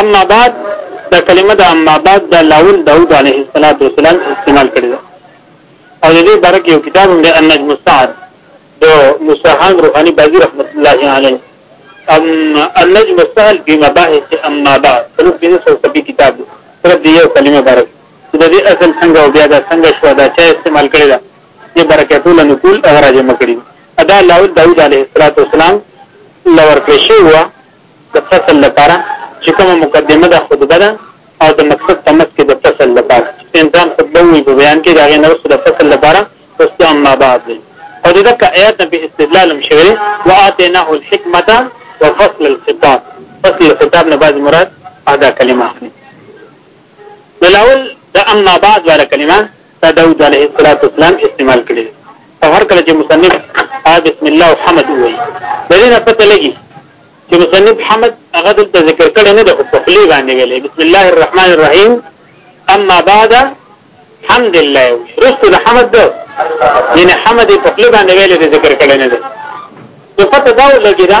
اما بعد دا کلمه د اما بعد د لاول داود علیه السلام استعمال کړی ده او د دې باره کې یو کتاب هم د النجم السعد د موسی خان روحاني بازي رحمت الله علیه ام النجم السهل په مباحث اما بعد څلور پنځه سو په کتاب پر دې یو کلمه بارک د دې اصل څنګه او بیا دا څنګه شو دا چې استعمال کړی دا دې برکه ټول نقول او راځي مکړي ادا لاول داوود علیه السلام لور کړی شو د فصل لپاره چې کومه مقدمه ده خطبه ده او د مقصد په مخ کې د فصل لپاره انسان خطبه وي په بیان کې داغه نو د فصل لپاره رسو اما بعد دی او دغه آیات په استدلال هم شوی واتیناه الحکمت وفصل الخطاب فصل الخطاب نه بعد مراد ادا کلمه اخلي بلاول د اما بعد ولا کلمه تا داود علیه السلام استعمال کړی او هر کله چې مصنف ا بسم الله او حمد وایي د دې نه پته لګي چې مصنف حمد هغه د ذکر کړي نه د خپلې باندې ویلې بسم الله الرحمن الرحیم اما بعد حمد الله رسو د حمد دو یعنی حمد په خپل باندې ویلې د ذکر کړي نه ده نو پته دا ولګی دا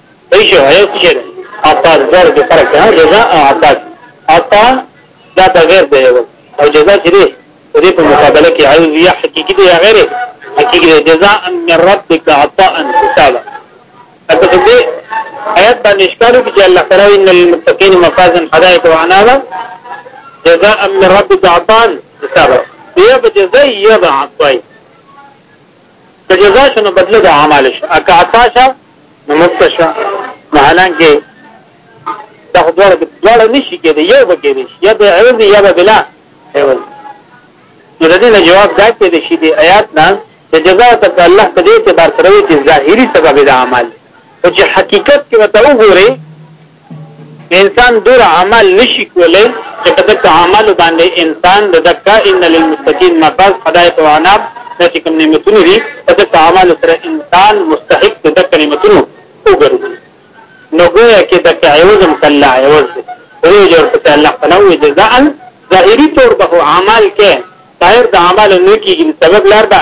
پیش ہے شیر عطا زر کې فرق دی جزاء او عطا عطا دا بغیر دی او جزاء چې دی دې په مقابله کې عوض یا حقيقي دی غیر حقيقي دی جزاء من ربك عطاء حسابا اته دې آیات باندې ښکارو چې الله تعالی ان للمتقین مفازا حدائق وعنابا جزاء من ربك عطاء حسابا دې به جزاء یا عطاء که جزا شنو بدله د اعمال شو اکه عطا شو نو مفت شو نو حالانکه دا خو دواړه دواړه نشي کېدی یو به کېدی شي یا به عوض یا به بلا عوض نو د دې نه جواب دا کېدی شي د آیات نه چې جزا ته په الله په دې اعتبار سره وي چې ظاهري سبب د اعمال او چې حقیقت کې وته وګوري انسان دور عمل نشي کولای چې په دغه عمل باندې انسان د دکا ان للمستقيم مفاز خدای په وانا چې کوم نعمتونه دي په دغه عمل سره انسان مستحق د دغه نعمتونو وګرځي نو ګویا کې د عوضم کله عوض دی ورې جوړ په الله فلو جزاء ظاهري طور به عمل کې طاهر د عمل نه کیږي سبب لار ده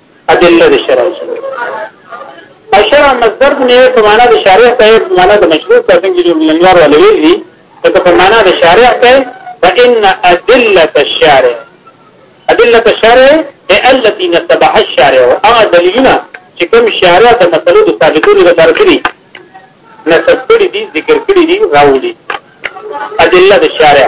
ادله د شرع الشرع مصدر نه په معنا د شارع ته په معنا د مشروع ته څنګه جوړ منوار ولا ویلي ته په معنا د شارع ته فإن أدلة الشارع أدلة الشارع هي التي نتبعها الشارع أو دليلنا چې کوم شارع د مسلو د ثابتولو لپاره کړی نسب کړی دي ذکر کړی دي راولي أدلة الشارع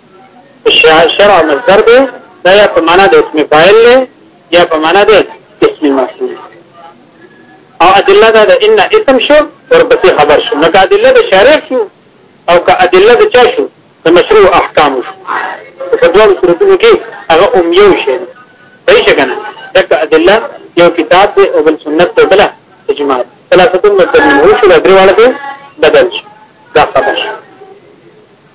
شرع شرع مصدر دی دا یا په معنا د اسم فاعل دی یا په معنا د اسم مفعول او ادله دا د ان اسم شو ورپسې خبر شو نو ادله د شارع شو او که ادله د چا شو د مشروع احکام شو په دوه صورتونو کې هغه ام یو شی دی څه کنه دا ادله یو کتاب دی او بل سنت ته بل اجماع ثلاثه مدد منه شو د دریواله بدل شو دا خبر شو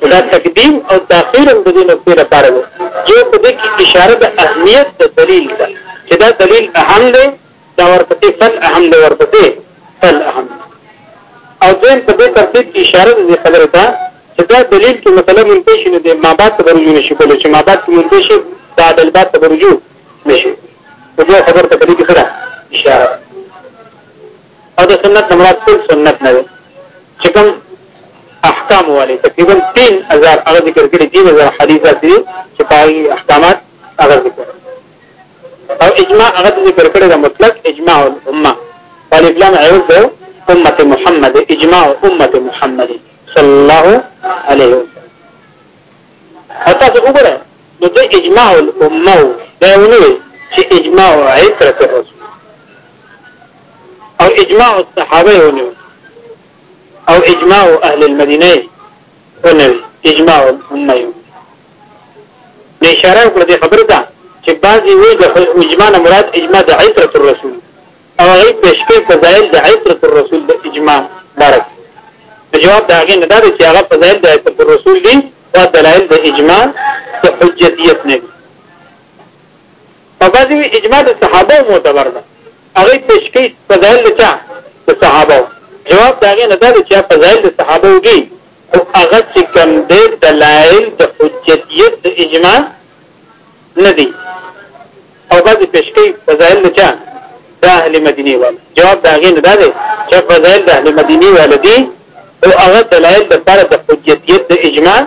خو دا تقدیم او تاخیر هم د دې نکتې لپاره دی چې یو په دې کې اشاره د اهمیت د دلیل ته چې دا دلیل اهم دی دا ورپسې فل اهم دی ورپسې فل اهم دی او دویم په دې ترتیب کې اشاره دې خبره ده چې دا دلیل کې مثلا منتج نه دی ما بعد ته ورجو نشي کولای چې ما بعد کې منتج شي دا د بعد ته ورجو نشي په دې خبره ته دې کې اشاره او د سنت نه مراد ټول سنت نه دی چې کوم احکام والي تقریبا 3000 هغه ذکر کړي 3000 حدیث دي چې پای احکامات هغه ذکر او اجماع هغه ذکر کړي د مطلق اجماع الامه طالب لام عوض ده امه محمد اجماع امه محمد صلی الله علیه وسلم حتی څه وګوره نو د اجماع الامه دا ونه چې اجماع عترت الرسول او اجماع الصحابه ونه او اجماع اهل المدینه ونه اجماع الامه نه اشاره کړې خبره ده چې بعضی وی د اجماع مراد اجماع د عترت الرسول او هغه پیش کړي فضائل د عترت الرسول د اجماع بارک جواب دا غي نه دا چې هغه فضائل د عترت الرسول دي او دلائل د اجماع د حجتیت نه دي په بعضي اجماع د صحابه معتبر ده هغه پیش کړي فضائل د چا د صحابه جواب دا غي نه دا چې فضائل د صحابه دي او هغه چې کوم د دلائل د حجتیت د اجماع نه دي او بعضی پیش کوي فضائل د چا د اهل مدینه وال جواب دا غي نه ده چې فضائل د اهل مدینه وال دي او هغه دلایل د پر د حجیتیت د اجماع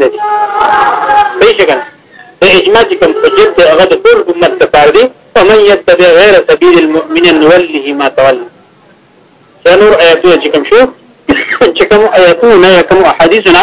نه دي پیش کړه د اجماع چې کوم حجیت د هغه د ټول امت لپاره دي ومن يتبع غير سبيل المؤمنين نوله ما تولى دا نور آیاتونه چې کوم شو چې کوم آیاتونه کوم احادیثونه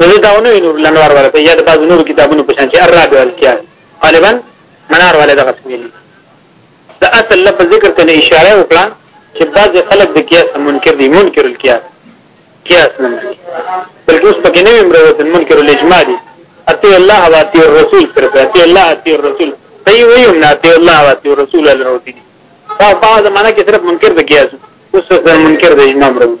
نو دا ونه نور لنوار ولا په یاد بعض نور کتابونو په شان چې الرابع الکیان غالبا منار ولا دغه سمېل دا اصل لفظ ذکر ته اشاره وکړه چې بعض خلک د قیاس منکر دي منکر القیاس قیاس نه مني بلکې اوس پکې نه ومروت منکر الاجماع دي اتی الله او اتی الرسول پر اتی الله اتی الرسول دی ویم نه اتی الله او اتی الرسول الروتی دا په ځمانه کې صرف منکر د قیاس اوس منکر د اجماع مروت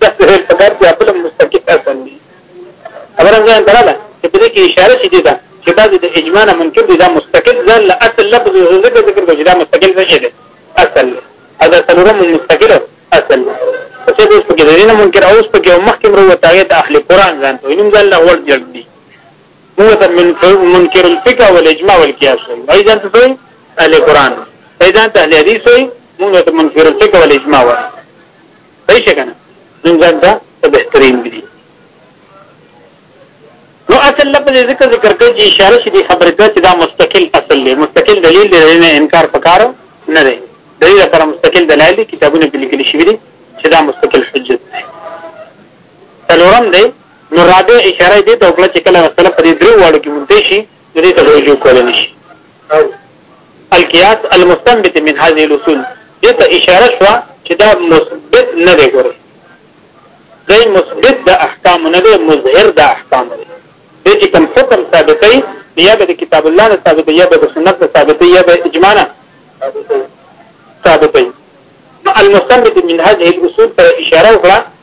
دغه هیڅ پکار دی خپل مستقیم اصل دی خبره ځان دراله چې په دې کې اشاره شي دي دا چې بعضې د اجماع نه منکر دي دا مستقل ځان له اصل لفظ ذکر ذکر کوي دا مستقل ځای دی اصل او دا څلورم مستقل اصل څه دې په کې د نه منکر اوس په کې مخکې مرو ته د اهل قران ځان ته نوم ځان له ور جوړ دي هو د منکر الفقه والاجماع والقياس وي ځان ته اهل قران ځان ته اهل حدیث وي موږ ته منکر الفقه والاجماع وي صحیح څنګه نن ځان ته بهترین ویني نو اصل لپس ذکر ذکر کوي چې اشاره شي دي خبره کوي چې دا مستقل اصل دی مستقل دلیل دی نه انکار پکاره نه دی دلیل لپاره مستقل دلایل دي کتابونه په لیکل شوی دي چې دا مستقل حجت دی څلورم دی نو رابع اشاره دي ته وکړه چې کله مسله په دې درو واړو کې مونږ شي نو دې ته رجوع کول نه شي او القياس المستنبت من هذه الاصول دې ته اشاره شو چې دا مثبت نه دی ګوري دا مثبت د احکام نه دی مظهر د احکام دی دې چې کوم حکم ثابتې یا به کتاب الله نه ثابتې یا به سنت نه ثابتې یا به اجماع نه ثابتې المستنبت من هذه الاصول پر اشاره وکړه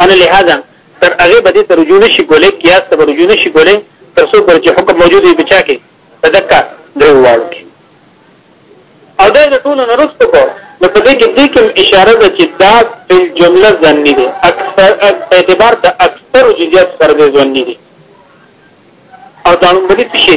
انا لهذا تر هغې به دې ته رجوع نه شي کولای، قیاس ته به رجوع نه شي کولای، تر څو پورې چې حکم موجود وي په چا کې؟ په دکه درېو واړو کې. او دا د ټولو نه وروسته کو نو په دې کې دې کوم اشاره ده چې دا په جمله ځنی دي اکثر اعتبار د اکثر جزئیات پر دې ځنی دي او دا نومري څه شي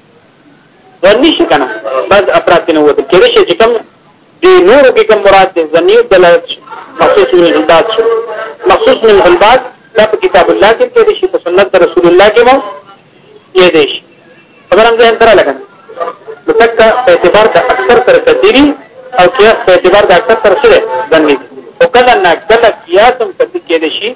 ځنی شي کنه بعض افراد کې نه وته کېږي چې کوم د نورو کې کوم مراد دي ځنی دلالت مخصوص من الباس مخصوص من الباس دا په کتاب الله کې کېږي چې په سنت رسول الله کې مو کېږي خبرم ځین تر لګن نو تک په اعتبار د اکثر تر تدری او قیاس په اعتبار د اکثر تر سره ځنی او کله نه کله قیاسم کېږي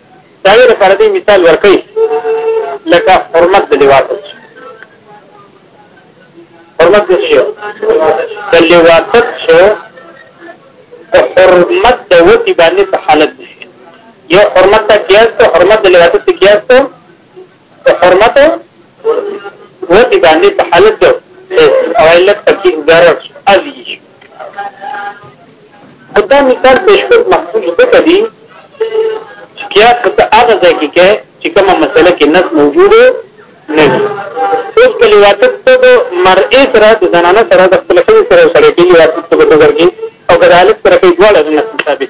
داوی لپاره دی مثال ورکړي لکه حرمت د لواط حرمت د شی د لواط شو د حرمت د وتی باندې په حالت دی یو حرمت ته کیاس ته حرمت د لواط ته کیاس ته په حرمت وتی باندې په حالت ده او علت پکې ضرر شو ازي شو دا مثال پیش کړ مخصوص ده کدي چې کیا کته هغه ځای کې کې چې کومه مسله کې نس موجود نه اوس کلی واتت ته د مرئي سره د زنانه سره د خپل خپل سره سره کې واتت ته ګرځي او کذالک سره کې ډول نه ثابت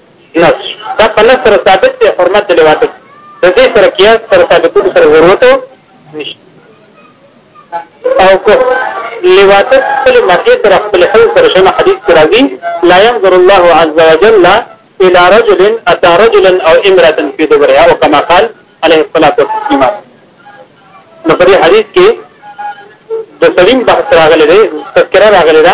نص دا په نص سره ثابت دی حرمت د لواطه د دې سره قیاس سره ثابتولو سره ضرورت نشته او کو لواطه خپل مرګ تر خپل حل سره شنه حدیث راځي لا ينظر الله عز وجل الى رجل اتى رجلا او امراه في دبرها او كما قال عليه الصلاه والسلام نو په دې حدیث کې د سلیم بحث راغلی دی تذکرہ راغلی ده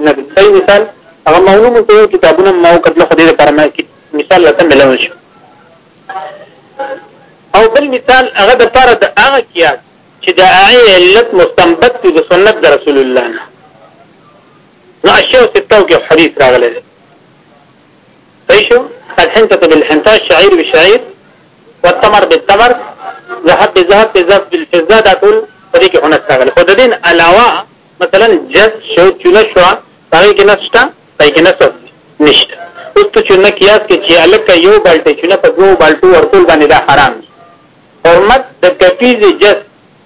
نبي صحیح مثال هغه مونږ مو ټول کتابونه ما وکړل خو دې لپاره ما کې مثال راته ملو شو او بل مثال هغه د لپاره د هغه کیات چې د هغه علت مستنبط دی د سنت د رسول الله نه نو اشیاء ستو کې حدیث راغلی صحیح شو الحنطه بالحنطه الشعير بالشعير والتمر بالتمر ذهب بذهب بذهب بالفضه دا ټول په دې کې هنر راغلی خو د دین علاوه مثلا جس شو چونه شو هغه کې نشته پای کې نشته نشته اوس ته چونه کیاس کې چې الکه یو بالټه چونه په دوه بالټو ورکول باندې دا حرام دي حرمت د کفیز جس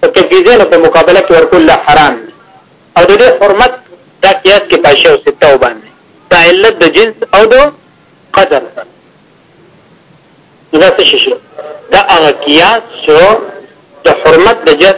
او کفیزونو په مقابله کې ورکول لا حرام دي او د دې حرمت دا کیاس کې پاشه او سته باندې دا علت د جنس او د قدر دا څه شي دا هغه کیاس شو د حرمت د جس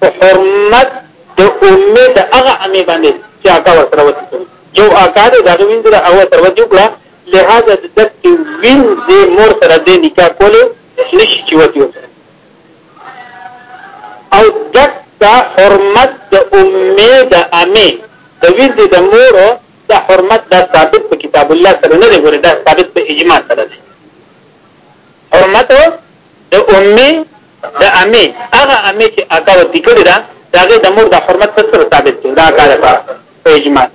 په حرمت د امه د هغه امه باندې چې هغه ورسره وتی یو اکا دې دا وینځ را او تر وتی وکړه لہذا د دک وینځ مور سره دې نکاح کولې نشي چې وتی او دک دا حرمت د امه د امه د وینځ د مور د حرمت د ثابت په کتاب الله سره نه دی ګوره دا ثابت په اجماع سره دی حرمت د امه د امې هغه امې چې اکا وتی کړی دا داغه د مور د حرمت څه سره ثابت دی دا کار ده په اجماع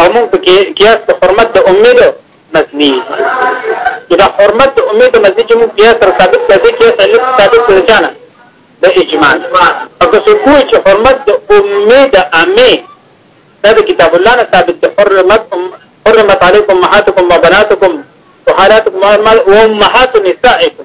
او موږ په کې قیاس په حرمت د امې ده مزنی دا حرمت د امې د مزنی چې موږ قیاس سره ثابت کړی چې علت ثابت کړی ځانه د اجماع او که څوک چې حرمت د امې د امې دا د کتاب الله نه ثابت دی حرمت حرمت علیکم امهاتکم وبناتکم وحالاتكم وامهات نسائكم